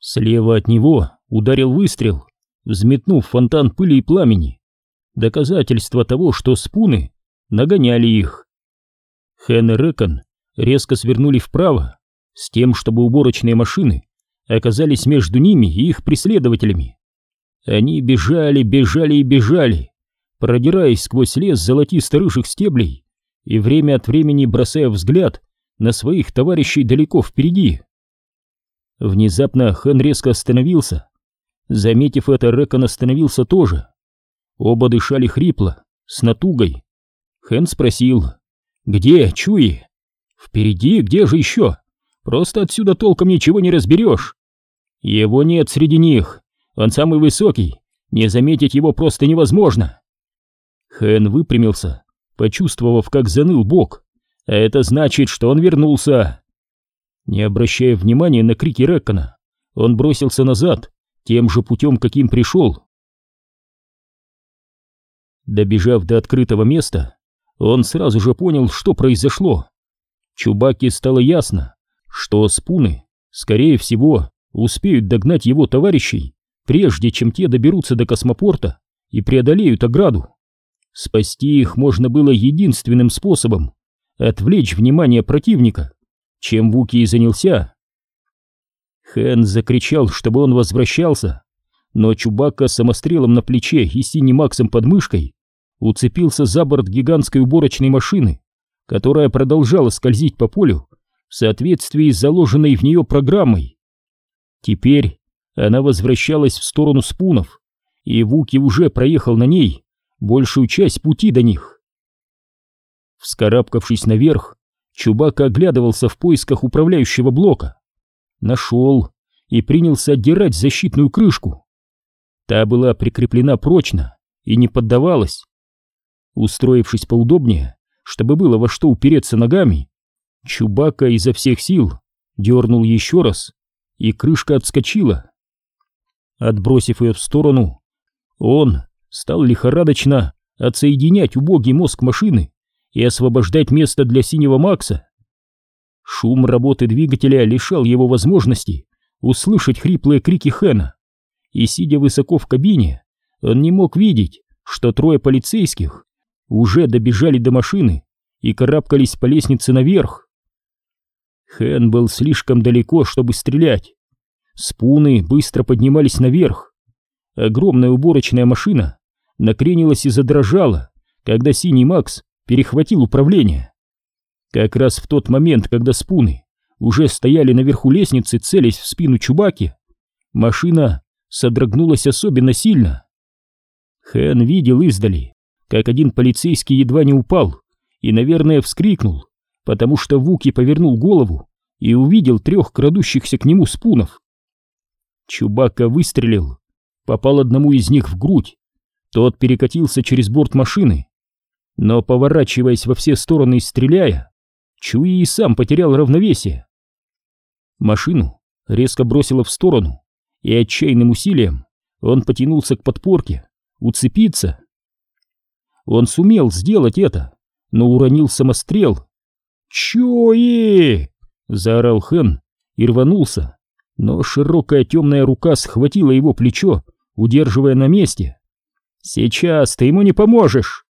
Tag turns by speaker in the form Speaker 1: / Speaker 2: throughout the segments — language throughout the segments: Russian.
Speaker 1: Слева от него ударил выстрел, взметнув фонтан пыли и пламени. Доказательство того, что спуны нагоняли их. Хэн и Рэкон резко свернули вправо, с тем, чтобы уборочные машины оказались между ними и их преследователями. Они бежали, бежали и бежали, продираясь сквозь лес золотисто-рыжих стеблей и время от времени бросая взгляд на своих товарищей далеко впереди. Внезапно Хэн резко остановился. Заметив это, Рэкон остановился тоже. Оба дышали хрипло, с натугой. Хэн спросил, «Где, Чуи?» «Впереди, где же еще? Просто отсюда толком ничего не разберешь». «Его нет среди них, он самый высокий, не заметить его просто невозможно». Хэн выпрямился, почувствовав, как заныл бок. А это значит, что он вернулся. Не обращая внимания на крики Рэккона, он бросился назад, тем же путем, каким пришел. Добежав до открытого места, он сразу же понял, что произошло. Чубаке стало ясно, что спуны, скорее всего, успеют догнать его товарищей, прежде чем те доберутся до космопорта и преодолеют ограду. Спасти их можно было единственным способом — отвлечь внимание противника, чем Вуки и занялся. Хэн закричал, чтобы он возвращался, но Чубака с самострелом на плече и синим Максом под мышкой уцепился за борт гигантской уборочной машины, которая продолжала скользить по полю в соответствии с заложенной в нее программой. Теперь она возвращалась в сторону спунов, и Вуки уже проехал на ней большую часть пути до них. Вскарабкавшись наверх, Чубака оглядывался в поисках управляющего блока. Нашел и принялся отдирать защитную крышку. Та была прикреплена прочно и не поддавалась. Устроившись поудобнее, чтобы было во что упереться ногами, Чубака изо всех сил дернул еще раз, и крышка отскочила. Отбросив ее в сторону, он стал лихорадочно отсоединять убогий мозг машины и освобождать место для синего Макса. Шум работы двигателя лишал его возможности услышать хриплые крики Хэна, и, сидя высоко в кабине, он не мог видеть, что трое полицейских уже добежали до машины и карабкались по лестнице наверх. Хэн был слишком далеко, чтобы стрелять. Спуны быстро поднимались наверх. Огромная уборочная машина накренилась и задрожала, когда синий Макс перехватил управление. Как раз в тот момент, когда спуны уже стояли наверху лестницы, целясь в спину Чубаки, машина содрогнулась особенно сильно. Хэн видел издали, как один полицейский едва не упал и, наверное, вскрикнул, потому что Вуки повернул голову и увидел трех крадущихся к нему спунов. Чубака выстрелил, попал одному из них в грудь, тот перекатился через борт машины, но, поворачиваясь во все стороны и стреляя, Чуи и сам потерял равновесие. Машину резко бросило в сторону, и отчаянным усилием он потянулся к подпорке, уцепиться он сумел сделать это, но уронил самострел. «Чуи!» — заорал Хэн и рванулся, но широкая темная рука схватила его плечо, удерживая на месте. «Сейчас ты ему не поможешь!»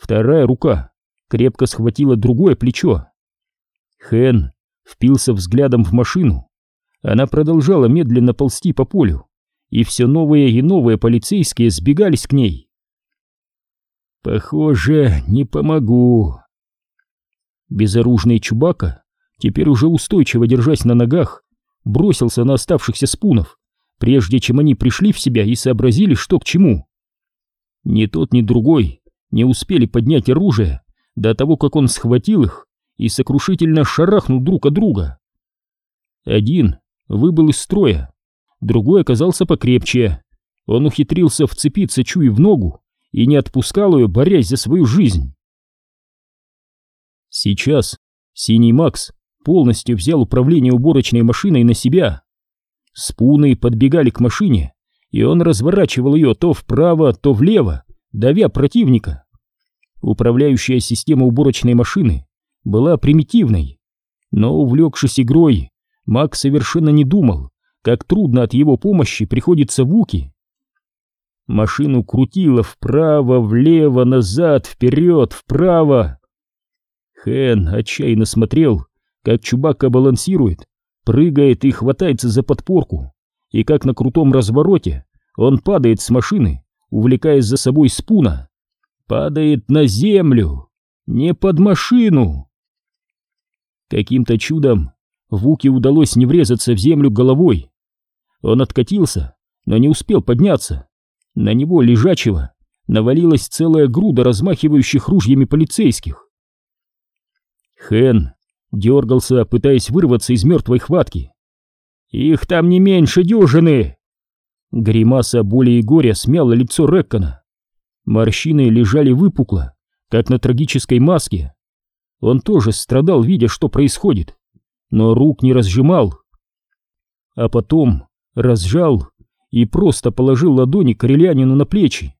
Speaker 1: Вторая рука крепко схватила другое плечо. Хэн впился взглядом в машину. Она продолжала медленно ползти по полю, и все новые и новые полицейские сбегались к ней. Похоже, не помогу. Безоружный Чубака, теперь уже устойчиво держась на ногах, бросился на оставшихся спунов, прежде чем они пришли в себя и сообразили, что к чему. Ни тот, ни другой не успели поднять оружие до того, как он схватил их и сокрушительно шарахнул друг от друга. Один выбыл из строя, другой оказался покрепче. Он ухитрился вцепиться Чуи в ногу и не отпускал ее, борясь за свою жизнь. Сейчас Синий Макс полностью взял управление уборочной машиной на себя. Спуны подбегали к машине, и он разворачивал ее то вправо, то влево, давя противника. Управляющая система уборочной машины была примитивной, но, увлекшись игрой, Макс совершенно не думал, как трудно от его помощи приходится Вуки. Машину крутило вправо, влево, назад, вперед, вправо. Хэн отчаянно смотрел, как Чубака балансирует, прыгает и хватается за подпорку, и как на крутом развороте он падает с машины, увлекая за собой спуна. Падает на землю, не под машину. Каким-то чудом Вуке удалось не врезаться в землю головой. Он откатился, но не успел подняться. На него, лежачего, навалилась целая груда размахивающих ружьями полицейских. Хэн дергался, пытаясь вырваться из мертвой хватки. «Их там не меньше дюжины!» Гримаса боли и горя смяла лицо Реккона. Морщины лежали выпукло, как на трагической маске. Он тоже страдал, видя, что происходит, но рук не разжимал. А потом разжал и просто положил ладони корелянину на плечи.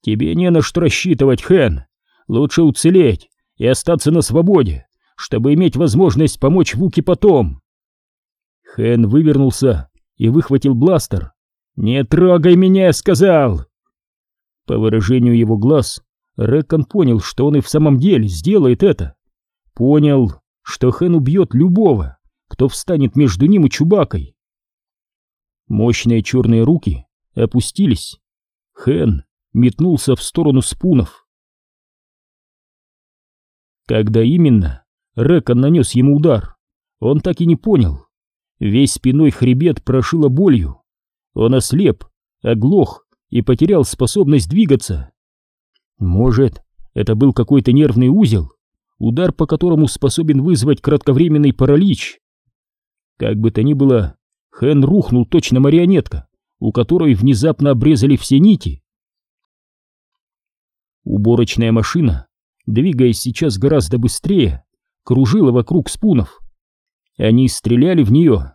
Speaker 1: «Тебе не на что рассчитывать, Хэн. Лучше уцелеть и остаться на свободе, чтобы иметь возможность помочь Вуке потом». Хэн вывернулся и выхватил бластер. «Не трогай меня, сказал!» По выражению его глаз, Рэкон понял, что он и в самом деле сделает это. Понял, что Хэн убьет любого, кто встанет между ним и Чубакой. Мощные черные руки опустились. Хэн метнулся в сторону спунов. Когда именно Рэкон нанес ему удар, он так и не понял. Весь спиной хребет прошило болью. Он ослеп, оглох и потерял способность двигаться. Может, это был какой-то нервный узел, удар по которому способен вызвать кратковременный паралич. Как бы то ни было, Хэн рухнул точно марионетка, у которой внезапно обрезали все нити. Уборочная машина, двигаясь сейчас гораздо быстрее, кружила вокруг спунов. Они стреляли в нее,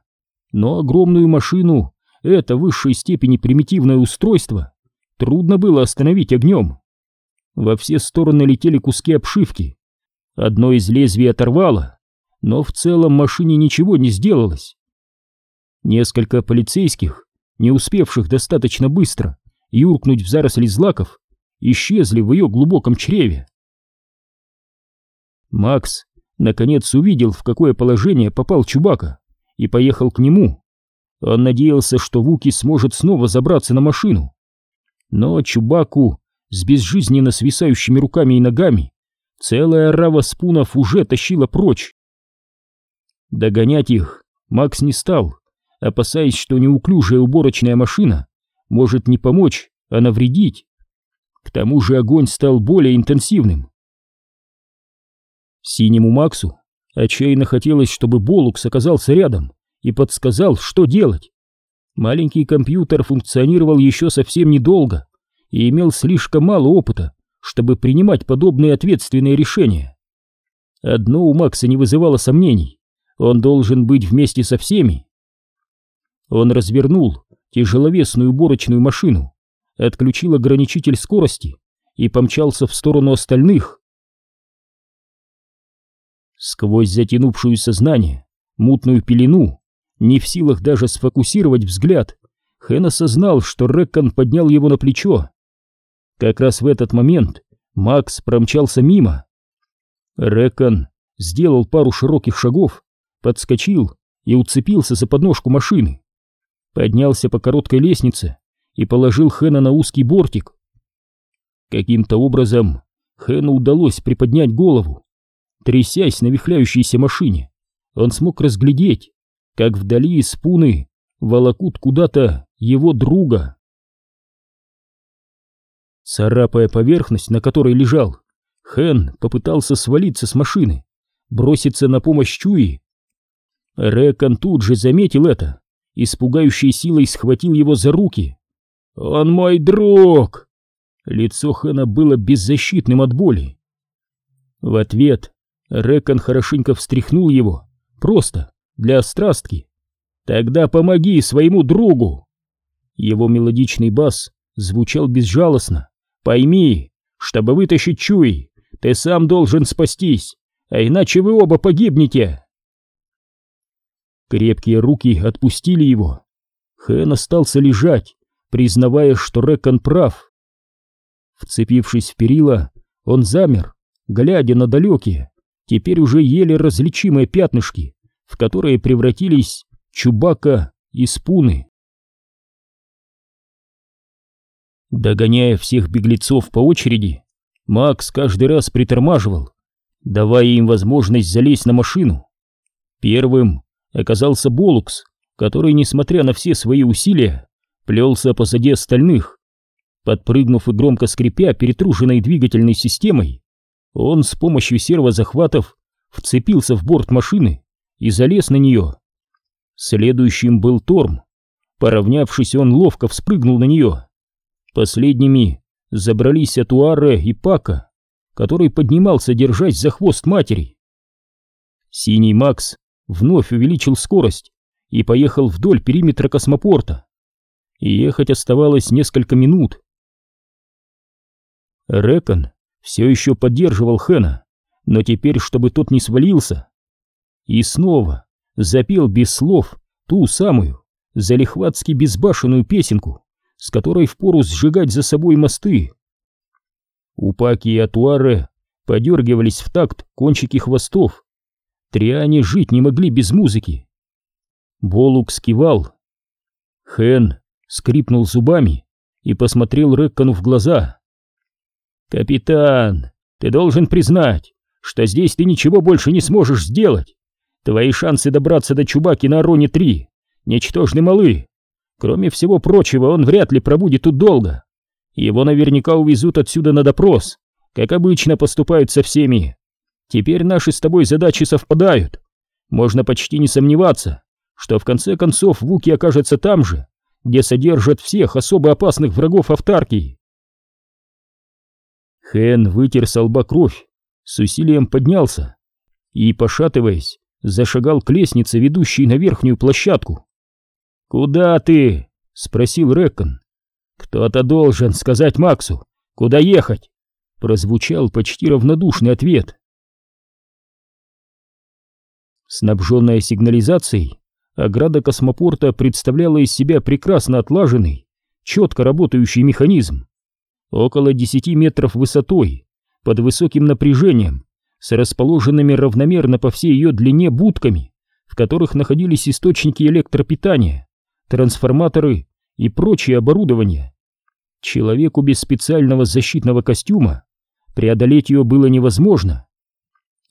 Speaker 1: но огромную машину, это высшей степени примитивное устройство, трудно было остановить огнем. Во все стороны летели куски обшивки. Одно из лезвий оторвало, но в целом машине ничего не сделалось. Несколько полицейских, не успевших достаточно быстро юркнуть в заросли злаков, исчезли в ее глубоком чреве. Макс наконец увидел, в какое положение попал Чубака, и поехал к нему. Он надеялся, что Вуки сможет снова забраться на машину. Но Чубаку с безжизненно свисающими руками и ногами целая рава спунов уже тащила прочь. Догонять их Макс не стал, опасаясь, что неуклюжая уборочная машина может не помочь, а навредить. К тому же огонь стал более интенсивным. Синему Максу отчаянно хотелось, чтобы Болукс оказался рядом и подсказал, что делать. Маленький компьютер функционировал еще совсем недолго и имел слишком мало опыта, чтобы принимать подобные ответственные решения. Одно у Макса не вызывало сомнений. Он должен быть вместе со всеми. Он развернул тяжеловесную уборочную машину, отключил ограничитель скорости и помчался в сторону остальных. Сквозь затянувшую сознание, мутную пелену, не в силах даже сфокусировать взгляд, Хэн осознал, что Рэккон поднял его на плечо. Как раз в этот момент Макс промчался мимо. Рэккон сделал пару широких шагов, подскочил и уцепился за подножку машины поднялся по короткой лестнице и положил Хэна на узкий бортик. Каким-то образом Хэну удалось приподнять голову. Трясясь на вихляющейся машине, он смог разглядеть, как вдали из пуны волокут куда-то его друга. Царапая поверхность, на которой лежал, Хэн попытался свалиться с машины, броситься на помощь Чуи. Рэкон тут же заметил это и с пугающей силой схватил его за руки. «Он мой друг!» Лицо Хэна было беззащитным от боли. В ответ Рэкон хорошенько встряхнул его, просто, для острастки. «Тогда помоги своему другу!» Его мелодичный бас звучал безжалостно. «Пойми, чтобы вытащить Чуй, ты сам должен спастись, а иначе вы оба погибнете!» Крепкие руки отпустили его, Хэн остался лежать, признавая, что Рэкон прав. Вцепившись в перила, он замер, глядя на далекие, теперь уже еле различимые пятнышки, в которые превратились Чубака и Спуны. Догоняя всех беглецов по очереди, Макс каждый раз притормаживал, давая им возможность залезть на машину. Первым оказался Болукс, который, несмотря на все свои усилия, плелся позади остальных. Подпрыгнув и громко скрипя перетруженной двигательной системой, он с помощью сервозахватов вцепился в борт машины и залез на нее. Следующим был Торм. Поравнявшись, он ловко вспрыгнул на нее. Последними забрались Атуаре и Пака, который поднимался, держась за хвост матери. Синий Макс вновь увеличил скорость и поехал вдоль периметра космопорта. Ехать оставалось несколько минут. Рекон все еще поддерживал Хэна, но теперь, чтобы тот не свалился. И снова запел без слов ту самую, залихватски безбашенную песенку, с которой впору сжигать за собой мосты. У Паки и Атуаре подергивались в такт кончики хвостов. Триане жить не могли без музыки. Болук скивал. Хэн скрипнул зубами и посмотрел Рэккону в глаза. «Капитан, ты должен признать, что здесь ты ничего больше не сможешь сделать. Твои шансы добраться до Чубаки на Ароне-3 ничтожны малы. Кроме всего прочего, он вряд ли пробудет тут долго. Его наверняка увезут отсюда на допрос, как обычно поступают со всеми. Теперь наши с тобой задачи совпадают. Можно почти не сомневаться, что в конце концов Вуки окажется там же, где содержат всех особо опасных врагов Автаркии. Хэн вытер с лба кровь, с усилием поднялся и, пошатываясь, зашагал к лестнице, ведущей на верхнюю площадку. «Куда ты?» — спросил Рэкон. «Кто-то должен сказать Максу, куда ехать?» — прозвучал почти равнодушный ответ. Снабженная сигнализацией, ограда космопорта представляла из себя прекрасно отлаженный, четко работающий механизм. Около 10 метров высотой, под высоким напряжением, с расположенными равномерно по всей ее длине будками, в которых находились источники электропитания, трансформаторы и прочее оборудование. Человеку без специального защитного костюма преодолеть ее было невозможно.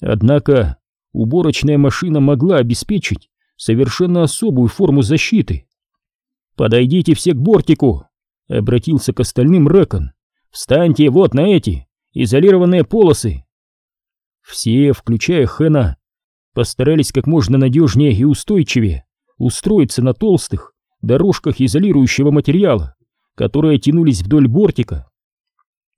Speaker 1: Однако уборочная машина могла обеспечить совершенно особую форму защиты. «Подойдите все к бортику!» — обратился к остальным Рэкон. «Встаньте вот на эти изолированные полосы!» Все, включая Хэна, постарались как можно надежнее и устойчивее устроиться на толстых дорожках изолирующего материала, которые тянулись вдоль бортика.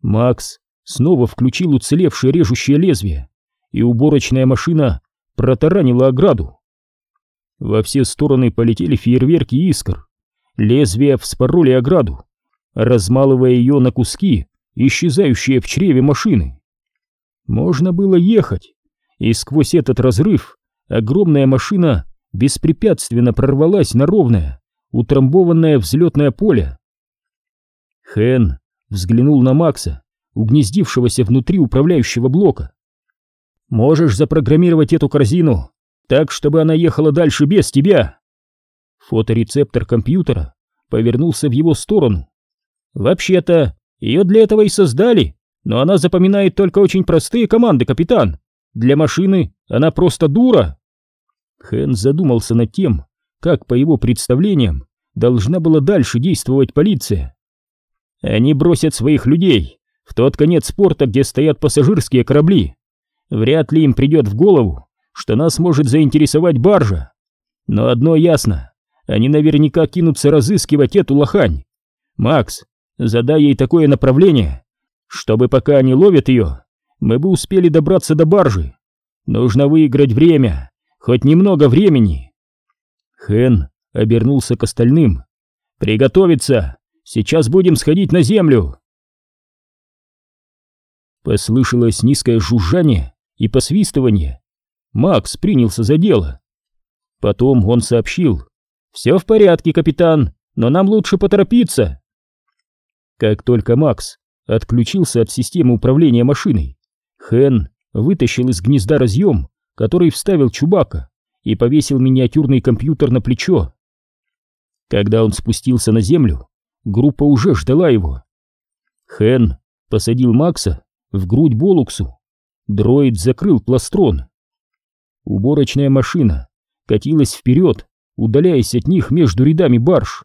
Speaker 1: Макс снова включил уцелевшее режущее лезвие, и уборочная машина протаранила ограду. Во все стороны полетели фейерверки искр. Лезвия вспороли ограду, размалывая ее на куски, исчезающие в чреве машины. Можно было ехать, и сквозь этот разрыв огромная машина беспрепятственно прорвалась на ровное, утрамбованное взлетное поле. Хэн взглянул на Макса, угнездившегося внутри управляющего блока. «Можешь запрограммировать эту корзину так, чтобы она ехала дальше без тебя?» Фоторецептор компьютера повернулся в его сторону. «Вообще-то, ее для этого и создали», но она запоминает только очень простые команды, капитан. Для машины она просто дура. Хэн задумался над тем, как, по его представлениям, должна была дальше действовать полиция. Они бросят своих людей в тот конец порта, где стоят пассажирские корабли. Вряд ли им придет в голову, что нас может заинтересовать баржа. Но одно ясно, они наверняка кинутся разыскивать эту лохань. Макс, задай ей такое направление, чтобы пока они ловят ее, мы бы успели добраться до баржи. Нужно выиграть время, хоть немного времени. Хэн обернулся к остальным. «Приготовиться! Сейчас будем сходить на землю!» Послышалось низкое жужжание и посвистывание. Макс принялся за дело. Потом он сообщил. «Все в порядке, капитан. но нам лучше поторопиться. Как только Макс отключился от системы управления машиной, Хэн вытащил из гнезда разъем, который вставил Чубака, и повесил миниатюрный компьютер на плечо. Когда он спустился на землю, группа уже ждала его. Хэн посадил Макса в грудь Болуксу. Дроид закрыл пластрон. Уборочная машина катилась вперед, удаляясь от них между рядами барж.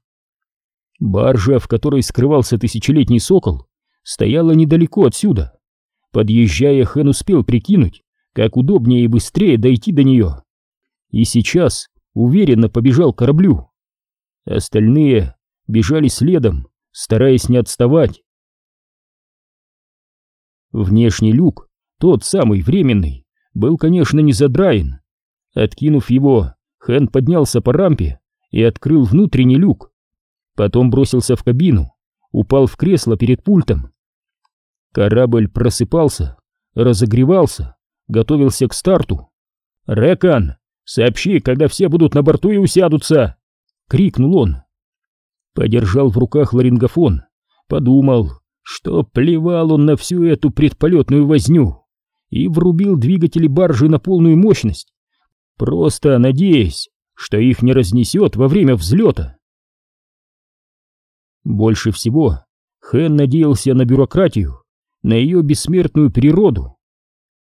Speaker 1: Баржа, в которой скрывался тысячелетний сокол, стояла недалеко отсюда. Подъезжая, Хэн успел прикинуть, как удобнее и быстрее дойти до нее. И сейчас уверенно побежал к кораблю. Остальные бежали следом, стараясь не отставать. Внешний люк, тот самый временный, был, конечно, не задраен. Откинув его, Хэн поднялся по рампе и открыл внутренний люк. Потом бросился в кабину, упал в кресло перед пультом. Корабль просыпался, разогревался, готовился к старту. «Рекон, сообщи, когда все будут на борту и усядутся!» — крикнул он. Подержал в руках ларингофон, подумал, что плевал он на всю эту предполетную возню и врубил двигатели баржи на полную мощность, просто надеясь, что их не разнесет во время взлета. Больше всего Хэн надеялся на бюрократию, на ее бессмертную природу.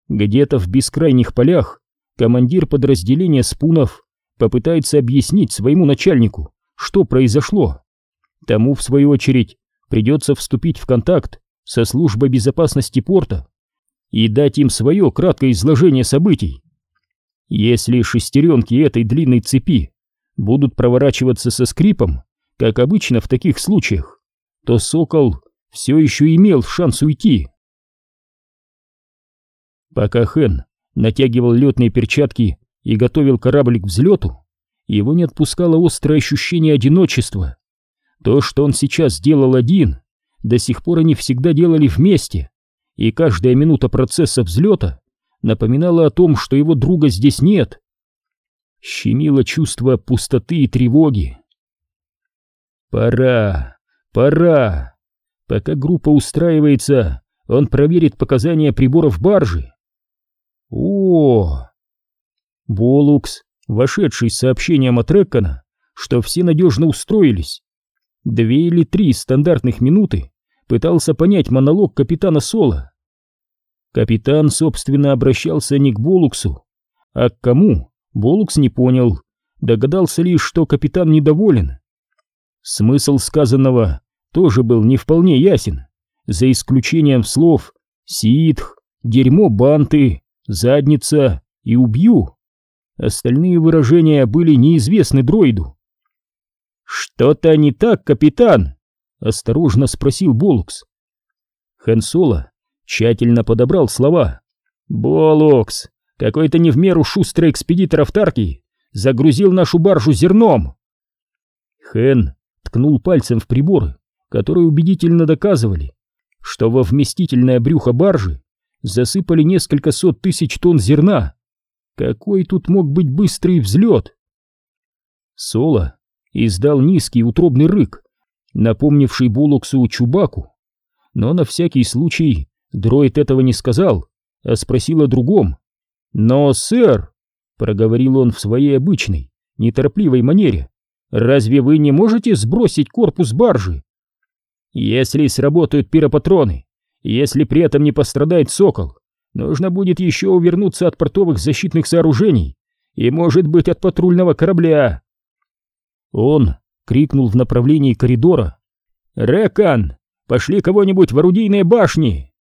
Speaker 1: Где-то в бескрайних полях командир подразделения спунов попытается объяснить своему начальнику, что произошло. Тому, в свою очередь, придется вступить в контакт со службой безопасности порта и дать им свое краткое изложение событий. Если шестеренки этой длинной цепи будут проворачиваться со скрипом, как обычно в таких случаях, то сокол все еще имел шанс уйти. Пока Хэн натягивал летные перчатки и готовил корабль к взлету, его не отпускало острое ощущение одиночества. То, что он сейчас делал один, до сих пор они всегда делали вместе, и каждая минута процесса взлета напоминала о том, что его друга здесь нет. Щемило чувство пустоты и тревоги. Пора, пора. Пока группа устраивается, он проверит показания приборов баржи. О! Болукс, вошедший с сообщением от Реккона, что все надежно устроились. Две или три стандартных минуты пытался понять монолог капитана Соло. Капитан, собственно, обращался не к Болуксу, а к кому, Болукс не понял, догадался лишь, что капитан недоволен. Смысл сказанного тоже был не вполне ясен, за исключением слов «ситх», «дерьмо банты», «задница» и «убью». Остальные выражения были неизвестны дроиду. «Что-то не так, капитан?» — осторожно спросил Болукс. Хэн тщательно подобрал слова. «Болукс, какой-то не в меру шустрый экспедитор автарки загрузил нашу баржу зерном!» Хэн ткнул пальцем в приборы, которые убедительно доказывали, что во вместительное брюхо баржи засыпали несколько сот тысяч тонн зерна. Какой тут мог быть быстрый взлет? Соло издал низкий утробный рык, напомнивший Булоксу Чубаку, но на всякий случай дроид этого не сказал, а спросил о другом. «Но, сэр», — проговорил он в своей обычной, неторопливой манере, Разве вы не можете сбросить корпус баржи? Если сработают пиропатроны, если при этом не пострадает сокол, нужно будет еще увернуться от портовых защитных сооружений и, может быть, от патрульного корабля. Он крикнул в направлении коридора. «Рекан, пошли кого-нибудь в орудийные башни!»